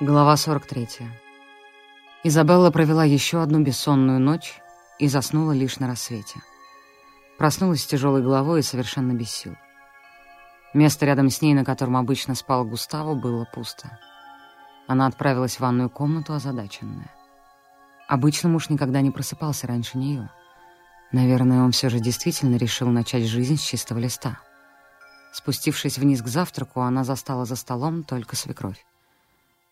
Глава 43. Изабелла провела еще одну бессонную ночь и заснула лишь на рассвете. Проснулась с тяжелой головой и совершенно без сил. Место рядом с ней, на котором обычно спал Густаво, было пусто. Она отправилась в ванную комнату озадаченная. Обычно муж никогда не просыпался раньше нее. Наверное, он все же действительно решил начать жизнь с чистого листа. Спустившись вниз к завтраку, она застала за столом только свекровь.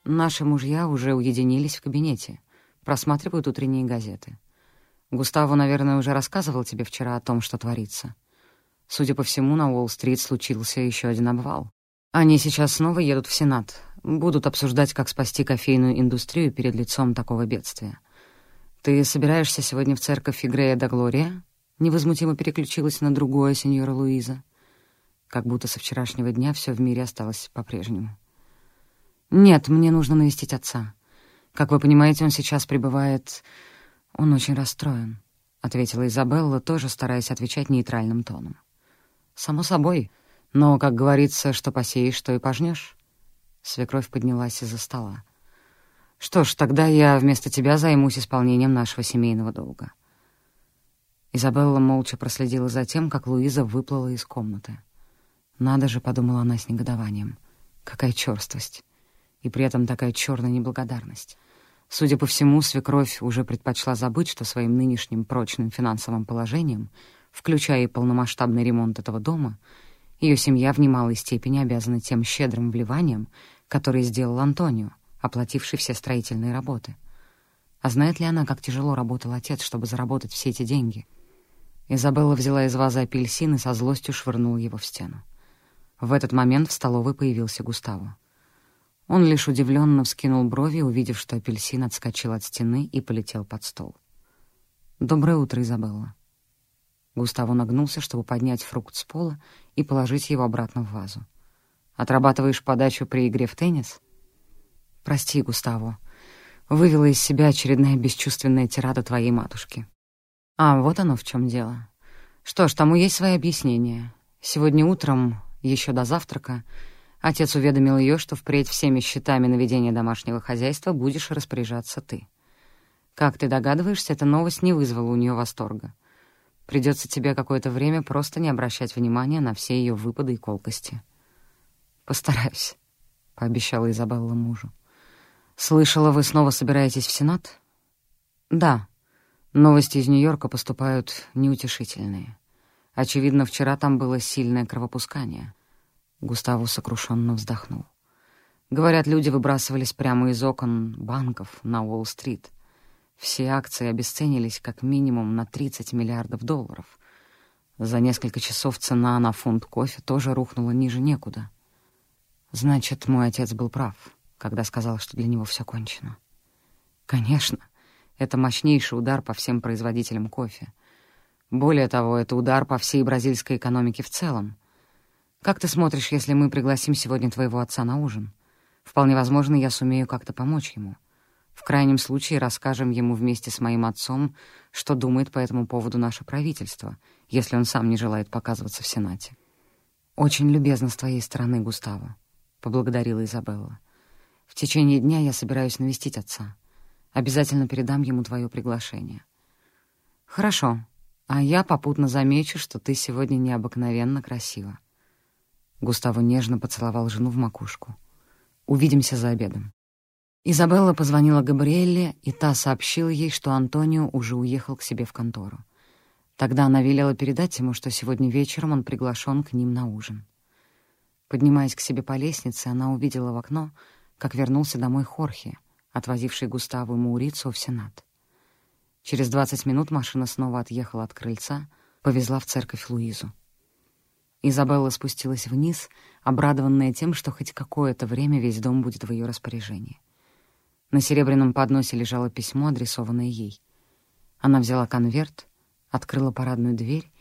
Наши мужья уже уединились в кабинете, просматривают утренние газеты. Густаво, наверное, уже рассказывал тебе вчера о том, что творится. Судя по всему, на Уолл-стрит случился еще один обвал. Они сейчас снова едут в Сенат, будут обсуждать, как спасти кофейную индустрию перед лицом такого бедствия. «Ты собираешься сегодня в церковь Игрея да Глория?» Невозмутимо переключилась на другое сеньора Луиза. Как будто со вчерашнего дня все в мире осталось по-прежнему. «Нет, мне нужно навестить отца. Как вы понимаете, он сейчас пребывает... Он очень расстроен», — ответила Изабелла, тоже стараясь отвечать нейтральным тоном. «Само собой. Но, как говорится, что посеешь, то и пожнешь». Свекровь поднялась из-за стола. «Что ж, тогда я вместо тебя займусь исполнением нашего семейного долга». Изабелла молча проследила за тем, как Луиза выплыла из комнаты. «Надо же», — подумала она с негодованием, — «какая чёрствость» и при этом такая черная неблагодарность. Судя по всему, свекровь уже предпочла забыть, что своим нынешним прочным финансовым положением, включая и полномасштабный ремонт этого дома, ее семья в немалой степени обязана тем щедрым вливанием, которое сделал Антонио, оплативший все строительные работы. А знает ли она, как тяжело работал отец, чтобы заработать все эти деньги? Изабелла взяла из вазы апельсин и со злостью швырнула его в стену. В этот момент в столовой появился Густаво. Он лишь удивленно вскинул брови, увидев, что апельсин отскочил от стены и полетел под стол. «Доброе утро, Изабелла». Густаво нагнулся, чтобы поднять фрукт с пола и положить его обратно в вазу. «Отрабатываешь подачу при игре в теннис?» «Прости, Густаво. Вывела из себя очередная бесчувственная тирада твоей матушки». «А, вот оно в чем дело. Что ж, тому есть свои объяснения. Сегодня утром, еще до завтрака, Отец уведомил ее, что впредь всеми счетами на ведение домашнего хозяйства будешь распоряжаться ты. Как ты догадываешься, эта новость не вызвала у нее восторга. Придется тебе какое-то время просто не обращать внимания на все ее выпады и колкости. «Постараюсь», — пообещала Изабелла мужу. «Слышала, вы снова собираетесь в Сенат?» «Да. Новости из Нью-Йорка поступают неутешительные. Очевидно, вчера там было сильное кровопускание». Густаво сокрушенно вздохнул. Говорят, люди выбрасывались прямо из окон банков на Уолл-стрит. Все акции обесценились как минимум на 30 миллиардов долларов. За несколько часов цена на фунт кофе тоже рухнула ниже некуда. Значит, мой отец был прав, когда сказал, что для него все кончено. Конечно, это мощнейший удар по всем производителям кофе. Более того, это удар по всей бразильской экономике в целом. Как ты смотришь, если мы пригласим сегодня твоего отца на ужин? Вполне возможно, я сумею как-то помочь ему. В крайнем случае расскажем ему вместе с моим отцом, что думает по этому поводу наше правительство, если он сам не желает показываться в Сенате. «Очень любезно с твоей стороны, Густаво», — поблагодарила Изабелла. «В течение дня я собираюсь навестить отца. Обязательно передам ему твое приглашение». «Хорошо, а я попутно замечу, что ты сегодня необыкновенно красива». Густаво нежно поцеловал жену в макушку. «Увидимся за обедом». Изабелла позвонила Габриэлле, и та сообщила ей, что Антонио уже уехал к себе в контору. Тогда она велела передать ему, что сегодня вечером он приглашен к ним на ужин. Поднимаясь к себе по лестнице, она увидела в окно, как вернулся домой Хорхе, отвозивший Густаву и Маурицу в Сенат. Через двадцать минут машина снова отъехала от крыльца, повезла в церковь Луизу. Изабелла спустилась вниз, обрадованная тем, что хоть какое-то время весь дом будет в ее распоряжении. На серебряном подносе лежало письмо, адресованное ей. Она взяла конверт, открыла парадную дверь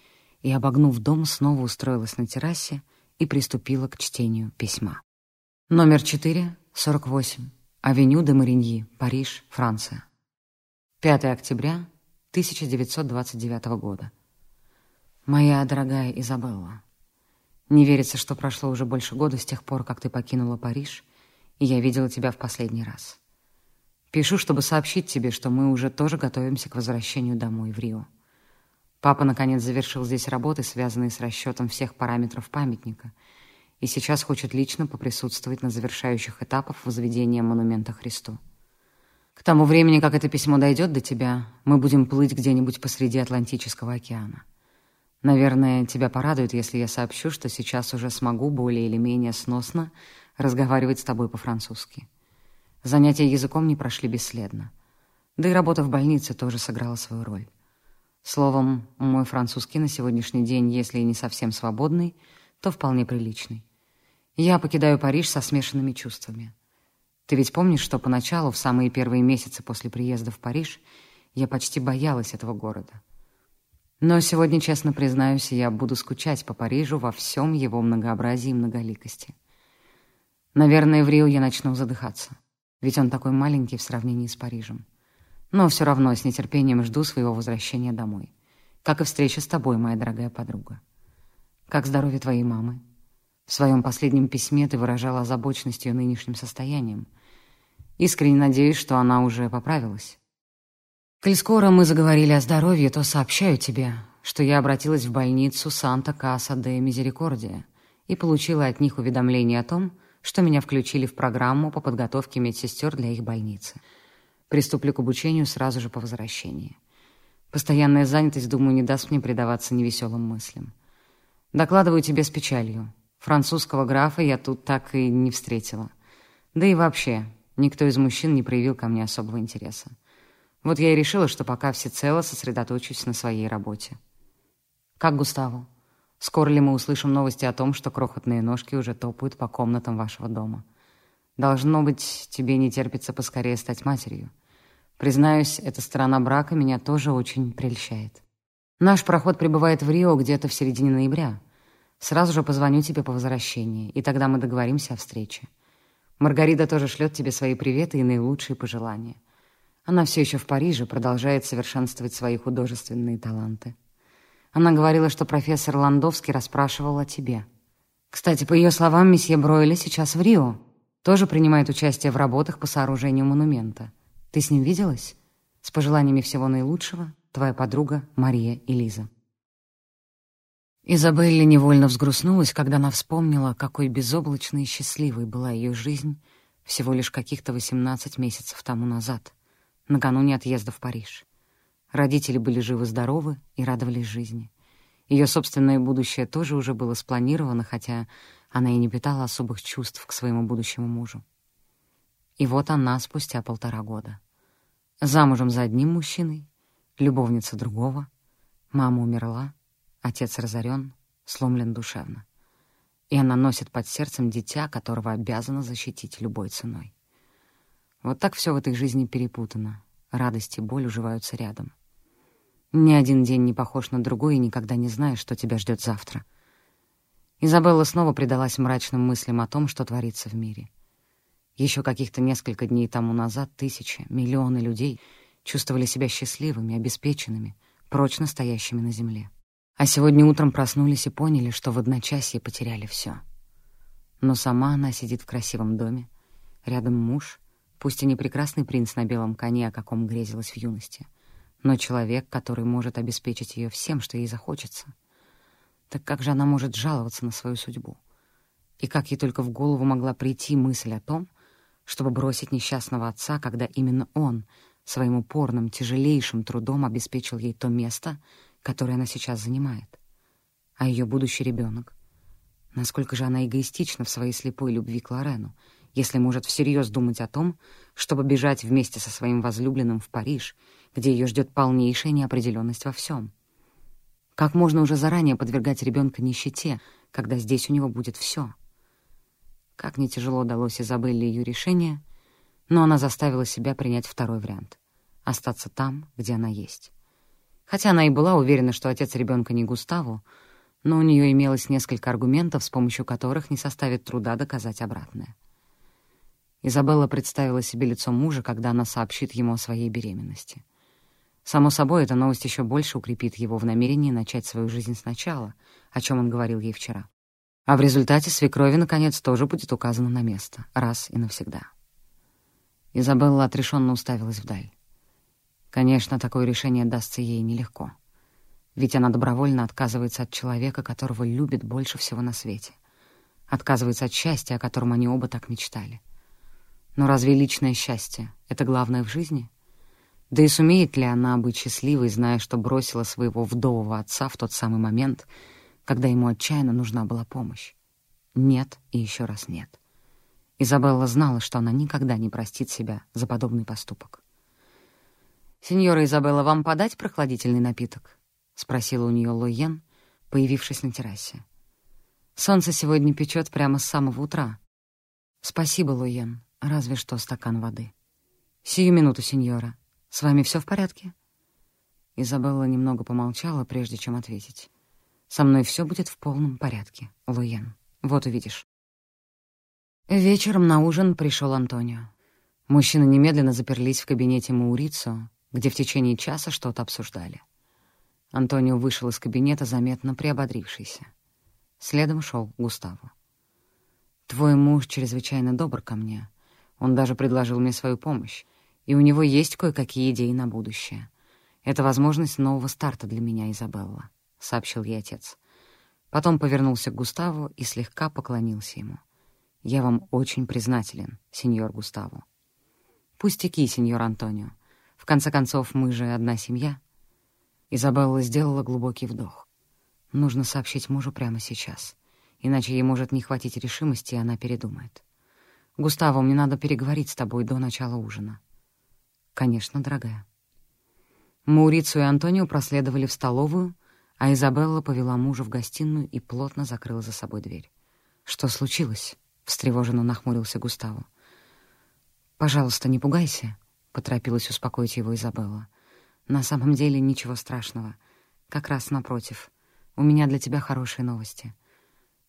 и, обогнув дом, снова устроилась на террасе и приступила к чтению письма. Номер 4, 48. Авеню де Мариньи, Париж, Франция. 5 октября 1929 года. Моя дорогая Изабелла, не верится, что прошло уже больше года с тех пор, как ты покинула Париж, и я видела тебя в последний раз. Пишу, чтобы сообщить тебе, что мы уже тоже готовимся к возвращению домой в Рио. Папа, наконец, завершил здесь работы, связанные с расчетом всех параметров памятника, и сейчас хочет лично поприсутствовать на завершающих этапах возведения монумента Христу. К тому времени, как это письмо дойдет до тебя, мы будем плыть где-нибудь посреди Атлантического океана. Наверное, тебя порадует, если я сообщу, что сейчас уже смогу более или менее сносно разговаривать с тобой по-французски. Занятия языком не прошли бесследно. Да и работа в больнице тоже сыграла свою роль. Словом, мой французский на сегодняшний день, если и не совсем свободный, то вполне приличный. Я покидаю Париж со смешанными чувствами. Ты ведь помнишь, что поначалу, в самые первые месяцы после приезда в Париж, я почти боялась этого города. Но сегодня, честно признаюсь, я буду скучать по Парижу во всем его многообразии и многоликости. Наверное, в Рио я начну задыхаться, ведь он такой маленький в сравнении с Парижем. Но все равно с нетерпением жду своего возвращения домой. Как и встреча с тобой, моя дорогая подруга. Как здоровье твоей мамы? В своем последнем письме ты выражала озабоченность ее нынешним состоянием. Искренне надеюсь, что она уже поправилась. Коль скоро мы заговорили о здоровье, то сообщаю тебе, что я обратилась в больницу Санта-Каса де Мизерикордия и получила от них уведомление о том, что меня включили в программу по подготовке медсестер для их больницы — Приступлю к обучению сразу же по возвращении. Постоянная занятость, думаю, не даст мне предаваться невеселым мыслям. Докладываю тебе с печалью. Французского графа я тут так и не встретила. Да и вообще, никто из мужчин не проявил ко мне особого интереса. Вот я и решила, что пока всецело сосредоточусь на своей работе. Как Густаву? Скоро ли мы услышим новости о том, что крохотные ножки уже топают по комнатам вашего дома? Должно быть, тебе не терпится поскорее стать матерью. Признаюсь, эта сторона брака меня тоже очень прельщает. Наш проход прибывает в Рио где-то в середине ноября. Сразу же позвоню тебе по возвращении, и тогда мы договоримся о встрече. Маргарита тоже шлет тебе свои приветы и наилучшие пожелания. Она все еще в Париже, продолжает совершенствовать свои художественные таланты. Она говорила, что профессор Ландовский расспрашивал о тебе. Кстати, по ее словам, месье Бройли сейчас в Рио. Тоже принимает участие в работах по сооружению монумента. Ты с ним виделась? С пожеланиями всего наилучшего, твоя подруга Мария и Лиза. Изабелла невольно взгрустнулась, когда она вспомнила, какой безоблачной и счастливой была ее жизнь всего лишь каких-то 18 месяцев тому назад, накануне отъезда в Париж. Родители были живы-здоровы и радовались жизни. Ее собственное будущее тоже уже было спланировано, хотя она и не питала особых чувств к своему будущему мужу. И вот она спустя полтора года. Замужем за одним мужчиной, любовница другого, мама умерла, отец разорен, сломлен душевно. И она носит под сердцем дитя, которого обязана защитить любой ценой. Вот так все в этой жизни перепутано. Радость и боль уживаются рядом. Ни один день не похож на другой, и никогда не знаешь, что тебя ждет завтра. Изабелла снова предалась мрачным мыслям о том, что творится в мире — еще каких-то несколько дней тому назад тысячи, миллионы людей чувствовали себя счастливыми, обеспеченными, прочно стоящими на земле. А сегодня утром проснулись и поняли, что в одночасье потеряли все. Но сама она сидит в красивом доме, рядом муж, пусть и не прекрасный принц на белом коне, о каком грезилась в юности, но человек, который может обеспечить ее всем, что ей захочется. Так как же она может жаловаться на свою судьбу? И как ей только в голову могла прийти мысль о том, чтобы бросить несчастного отца, когда именно он своим упорным, тяжелейшим трудом обеспечил ей то место, которое она сейчас занимает. А ее будущий ребенок? Насколько же она эгоистична в своей слепой любви к Лорену, если может всерьез думать о том, чтобы бежать вместе со своим возлюбленным в Париж, где ее ждет полнейшая неопределенность во всем. Как можно уже заранее подвергать ребенка нищете, когда здесь у него будет все? Как не тяжело далось Изабелле ее решение, но она заставила себя принять второй вариант — остаться там, где она есть. Хотя она и была уверена, что отец ребенка не Густаву, но у нее имелось несколько аргументов, с помощью которых не составит труда доказать обратное. Изабелла представила себе лицо мужа, когда она сообщит ему о своей беременности. Само собой, эта новость еще больше укрепит его в намерении начать свою жизнь сначала, о чем он говорил ей вчера. А в результате свекрови, наконец, тоже будет указано на место, раз и навсегда. Изабелла отрешенно уставилась вдаль. Конечно, такое решение дастся ей нелегко. Ведь она добровольно отказывается от человека, которого любит больше всего на свете. Отказывается от счастья, о котором они оба так мечтали. Но разве личное счастье — это главное в жизни? Да и сумеет ли она быть счастливой, зная, что бросила своего вдового отца в тот самый момент, когда ему отчаянно нужна была помощь? Нет и еще раз нет. Изабелла знала, что она никогда не простит себя за подобный поступок. «Сеньора Изабелла, вам подать прохладительный напиток?» — спросила у нее Лоен, появившись на террасе. «Солнце сегодня печет прямо с самого утра». «Спасибо, Лоен. Разве что стакан воды». «Сию минуту, сеньора. С вами все в порядке?» Изабелла немного помолчала, прежде чем ответить. «Со мной все будет в полном порядке, Луен. Вот увидишь». Вечером на ужин пришел Антонио. Мужчины немедленно заперлись в кабинете Маурицо, где в течение часа что-то обсуждали. Антонио вышел из кабинета, заметно приободрившийся. Следом шел Густаво. «Твой муж чрезвычайно добр ко мне. Он даже предложил мне свою помощь, и у него есть кое-какие идеи на будущее. Это возможность нового старта для меня, Изабелла», — сообщил ей отец. Потом повернулся к Густаву и слегка поклонился ему. «Я вам очень признателен, сеньор Густаво». «Пустяки, сеньор Антонио. В конце концов, мы же одна семья». Изабелла сделала глубокий вдох. Нужно сообщить мужу прямо сейчас, иначе ей может не хватить решимости, и она передумает. «Густаво, мне надо переговорить с тобой до начала ужина». «Конечно, дорогая». Маурицу и Антонио проследовали в столовую, а Изабелла повела мужа в гостиную и плотно закрыла за собой дверь. «Что случилось?» — встревоженно нахмурился Густаво. «Пожалуйста, не пугайся», — поторопилась успокоить его Изабелла. «На самом деле ничего страшного. Как раз напротив. У меня для тебя хорошие новости.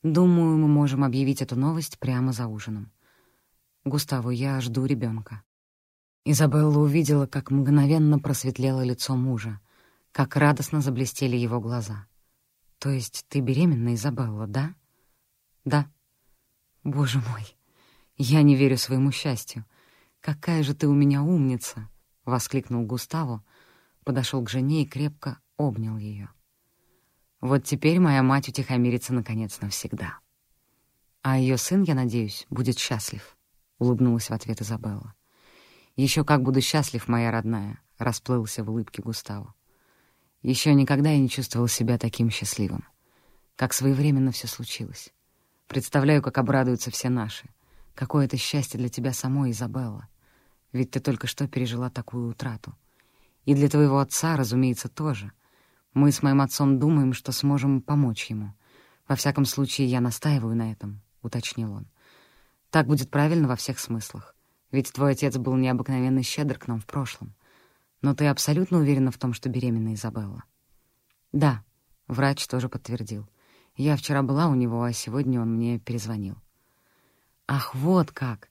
Думаю, мы можем объявить эту новость прямо за ужином. Густаво, я жду ребенка. Изабелла увидела, как мгновенно просветлело лицо мужа, как радостно заблестели его глаза. «То есть ты беременна, Изабелла, да?» «Да». «Боже мой, я не верю своему счастью. «Какая же ты у меня умница!» — воскликнул Густаво, подошел к жене и крепко обнял ее. «Вот теперь моя мать утихомирится, наконец, навсегда. А ее сын, я надеюсь, будет счастлив», — улыбнулась в ответ Изабелла. «Еще как буду счастлив, моя родная», — расплылся в улыбке Густаво. Еще никогда я не чувствовал себя таким счастливым. Как своевременно все случилось. Представляю, как обрадуются все наши — Какое это счастье для тебя самой, Изабелла. Ведь ты только что пережила такую утрату. И для твоего отца, разумеется, тоже. Мы с моим отцом думаем, что сможем помочь ему. Во всяком случае, я настаиваю на этом, — уточнил он. Так будет правильно во всех смыслах. Ведь твой отец был необыкновенно щедр к нам в прошлом. Но ты абсолютно уверена в том, что беременна Изабелла? Да, врач тоже подтвердил. Я вчера была у него, а сегодня он мне перезвонил. «Ах, вот как!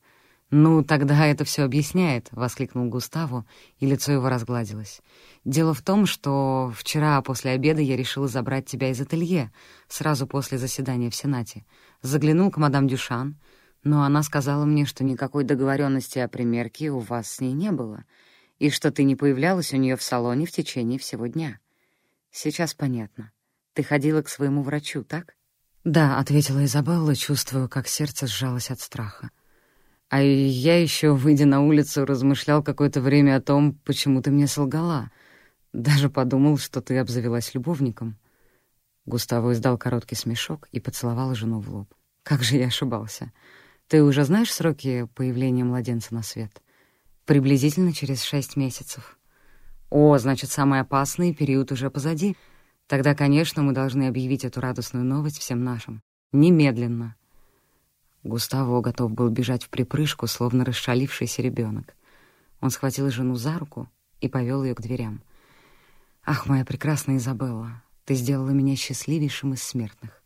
Ну, тогда это все объясняет», — воскликнул Густаво, и лицо его разгладилось. «Дело в том, что вчера после обеда я решила забрать тебя из ателье, сразу после заседания в Сенате. Заглянул к мадам Дюшан, но она сказала мне, что никакой договоренности о примерке у вас с ней не было, и что ты не появлялась у нее в салоне в течение всего дня. Сейчас понятно. Ты ходила к своему врачу, так?» «Да», — ответила Изабелла, чувствуя, как сердце сжалось от страха. «А я еще, выйдя на улицу, размышлял какое-то время о том, почему ты мне солгала. Даже подумал, что ты обзавелась любовником». Густаво издал короткий смешок и поцеловал жену в лоб. «Как же я ошибался. Ты уже знаешь сроки появления младенца на свет?» «Приблизительно через шесть месяцев». «О, значит, самый опасный период уже позади», Тогда, конечно, мы должны объявить эту радостную новость всем нашим. Немедленно. Густаво готов был бежать в припрыжку, словно расшалившийся ребенок. Он схватил жену за руку и повел ее к дверям. «Ах, моя прекрасная Изабелла, ты сделала меня счастливейшим из смертных.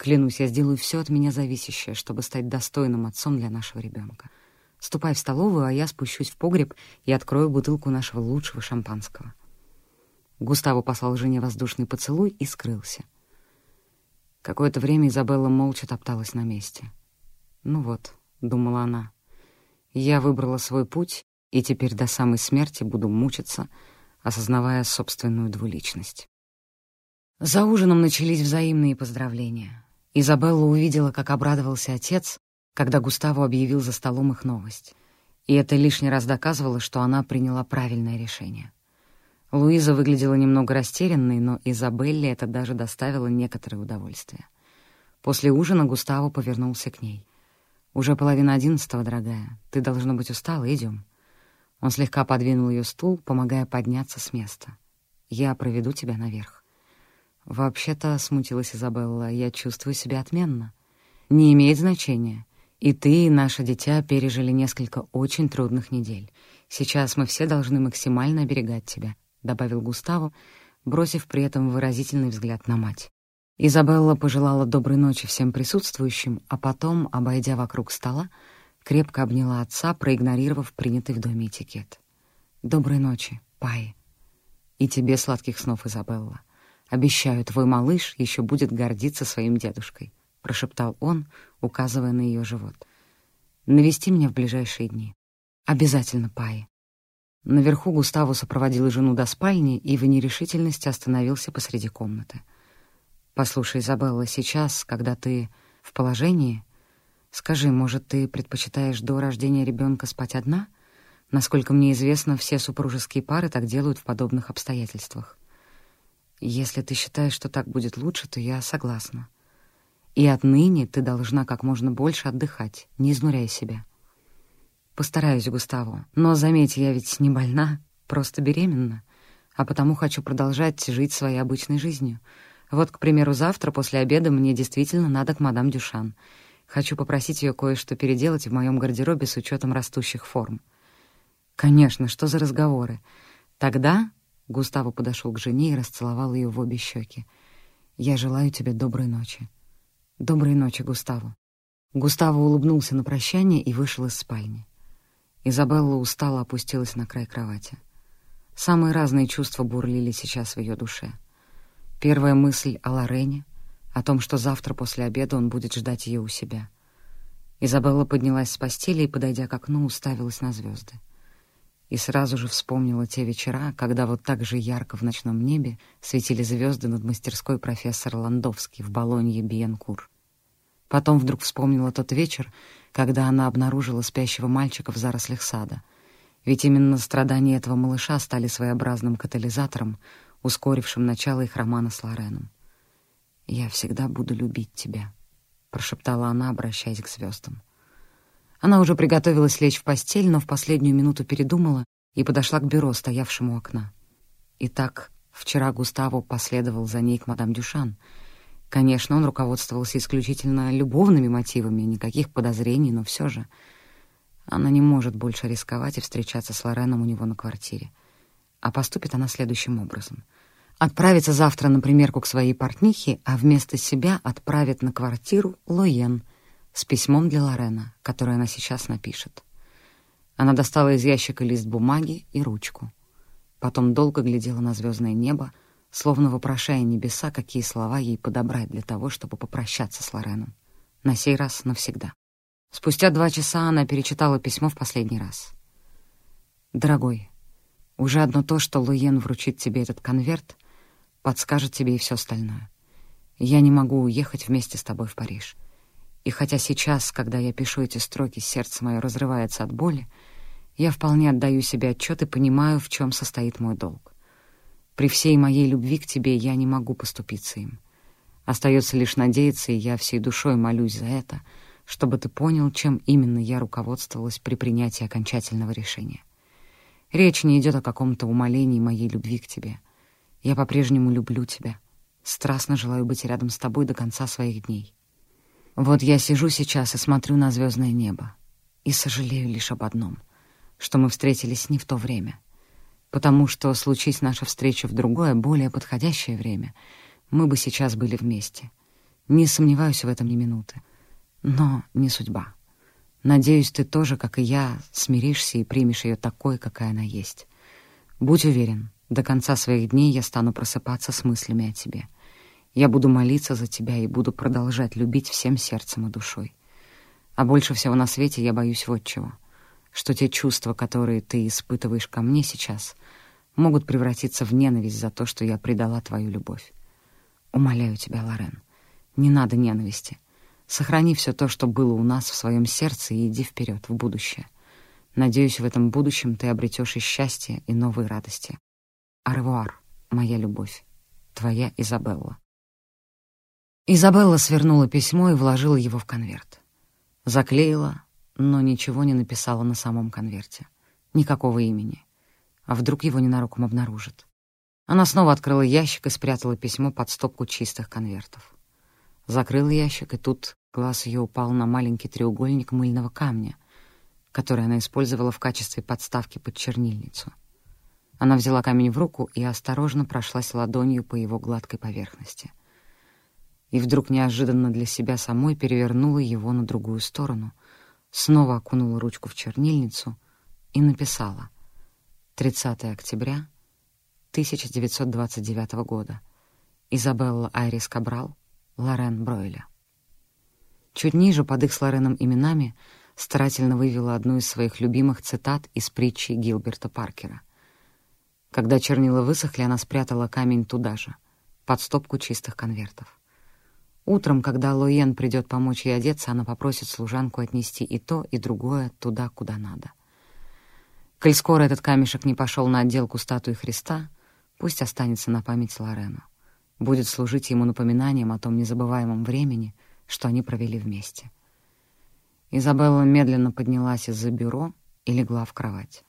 Клянусь, я сделаю все от меня зависящее, чтобы стать достойным отцом для нашего ребенка. Ступай в столовую, а я спущусь в погреб и открою бутылку нашего лучшего шампанского». Густаво послал жене воздушный поцелуй и скрылся. Какое-то время Изабелла молча топталась на месте. «Ну вот», — думала она, — «я выбрала свой путь, и теперь до самой смерти буду мучиться, осознавая собственную двуличность». За ужином начались взаимные поздравления. Изабелла увидела, как обрадовался отец, когда Густаво объявил за столом их новость. И это лишний раз доказывало, что она приняла правильное решение. Луиза выглядела немного растерянной, но Изабелле это даже доставило некоторое удовольствие. После ужина Густаво повернулся к ней. «Уже половина одиннадцатого, дорогая. Ты, должна быть, устала. Идем». Он слегка подвинул ее стул, помогая подняться с места. «Я проведу тебя наверх». «Вообще-то», — смутилась Изабелла, — «я чувствую себя отменно». «Не имеет значения. И ты, и наше дитя пережили несколько очень трудных недель. Сейчас мы все должны максимально оберегать тебя. — добавил Густаво, бросив при этом выразительный взгляд на мать. Изабелла пожелала доброй ночи всем присутствующим, а потом, обойдя вокруг стола, крепко обняла отца, проигнорировав принятый в доме этикет. «Доброй ночи, Пай. И тебе сладких снов, Изабелла. Обещаю, твой малыш еще будет гордиться своим дедушкой», — прошептал он, указывая на ее живот. «Навести меня в ближайшие дни. Обязательно, Пай. Наверху Густаво сопроводил жену до спальни и в нерешительности остановился посреди комнаты. «Послушай, Изабелла, сейчас, когда ты в положении, скажи, может, ты предпочитаешь до рождения ребенка спать одна? Насколько мне известно, все супружеские пары так делают в подобных обстоятельствах. Если ты считаешь, что так будет лучше, то я согласна. И отныне ты должна как можно больше отдыхать, не изнуряй себя». Постараюсь, Густаво. Но, заметь, я ведь не больна, просто беременна. А потому хочу продолжать жить своей обычной жизнью. Вот, к примеру, завтра после обеда мне действительно надо к мадам Дюшан. Хочу попросить ее кое-что переделать в моем гардеробе с учетом растущих форм. Конечно, что за разговоры? Тогда Густаво подошел к жене и расцеловал ее в обе щеки. «Я желаю тебе доброй ночи». «Доброй ночи, Густаво». Густаво улыбнулся на прощание и вышел из спальни. Изабелла устало опустилась на край кровати. Самые разные чувства бурлили сейчас в ее душе. Первая мысль о Лорене, о том, что завтра после обеда он будет ждать ее у себя. Изабелла поднялась с постели и, подойдя к окну, уставилась на звезды. И сразу же вспомнила те вечера, когда вот так же ярко в ночном небе светили звезды над мастерской профессора Ландовский в Болонье Биенкур. Потом вдруг вспомнила тот вечер, когда она обнаружила спящего мальчика в зарослях сада. Ведь именно страдания этого малыша стали своеобразным катализатором, ускорившим начало их романа с Лореном. «Я всегда буду любить тебя», — прошептала она, обращаясь к звездам. Она уже приготовилась лечь в постель, но в последнюю минуту передумала и подошла к бюро, стоявшему у окна. Итак, вчера Густаво последовал за ней к мадам Дюшан — Конечно, он руководствовался исключительно любовными мотивами, никаких подозрений, но все же она не может больше рисковать и встречаться с Лореном у него на квартире. А поступит она следующим образом. Отправится завтра на примерку к своей портнихе, а вместо себя отправит на квартиру Лоен с письмом для Лорена, которое она сейчас напишет. Она достала из ящика лист бумаги и ручку. Потом долго глядела на звездное небо, словно вопрошая небеса, какие слова ей подобрать для того, чтобы попрощаться с Лореном. На сей раз навсегда. Спустя два часа она перечитала письмо в последний раз. «Дорогой, уже одно то, что Луен вручит тебе этот конверт, подскажет тебе и все остальное. Я не могу уехать вместе с тобой в Париж. И хотя сейчас, когда я пишу эти строки, сердце мое разрывается от боли, я вполне отдаю себе отчет и понимаю, в чем состоит мой долг. При всей моей любви к тебе я не могу поступиться им. Остается лишь надеяться, и я всей душой молюсь за это, чтобы ты понял, чем именно я руководствовалась при принятии окончательного решения. Речь не идет о каком-то умолении моей любви к тебе. Я по-прежнему люблю тебя. Страстно желаю быть рядом с тобой до конца своих дней. Вот я сижу сейчас и смотрю на звездное небо и сожалею лишь об одном, что мы встретились не в то время — потому что, случись наша встреча в другое, более подходящее время, мы бы сейчас были вместе. Не сомневаюсь в этом ни минуты. Но не судьба. Надеюсь, ты тоже, как и я, смиришься и примешь ее такой, какая она есть. Будь уверен, до конца своих дней я стану просыпаться с мыслями о тебе. Я буду молиться за тебя и буду продолжать любить всем сердцем и душой. А больше всего на свете я боюсь вот чего. Что те чувства, которые ты испытываешь ко мне сейчас, могут превратиться в ненависть за то, что я предала твою любовь. Умоляю тебя, Лорен, не надо ненависти. Сохрани все то, что было у нас в своем сердце, и иди вперед, в будущее. Надеюсь, в этом будущем ты обретешь и счастье, и новые радости. Аревуар, моя любовь. Твоя Изабелла. Изабелла свернула письмо и вложила его в конверт. Заклеила, но ничего не написала на самом конверте. Никакого имени. А вдруг его ненароком обнаружит? Она снова открыла ящик и спрятала письмо под стопку чистых конвертов. Закрыла ящик, и тут глаз ее упал на маленький треугольник мыльного камня, который она использовала в качестве подставки под чернильницу. Она взяла камень в руку и осторожно прошлась ладонью по его гладкой поверхности. И вдруг неожиданно для себя самой перевернула его на другую сторону, снова окунула ручку в чернильницу и написала «30 октября 1929 года. Изабелла Айрис Кабрал, Лорен Бройля. Чуть ниже, под их с Лореном именами, старательно вывела одну из своих любимых цитат из притчи Гилберта Паркера. Когда чернила высохли, она спрятала камень туда же, под стопку чистых конвертов. Утром, когда Лоен придет помочь ей одеться, она попросит служанку отнести и то, и другое туда, куда надо. Коль скоро этот камешек не пошел на отделку статуи Христа — Пусть останется на память Лорену. Будет служить ему напоминанием о том незабываемом времени, что они провели вместе. Изабелла медленно поднялась из-за бюро и легла в кровать.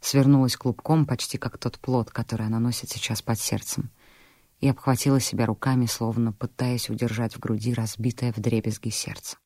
Свернулась клубком, почти как тот плод, который она носит сейчас под сердцем, и обхватила себя руками, словно пытаясь удержать в груди разбитое вдребезги сердце.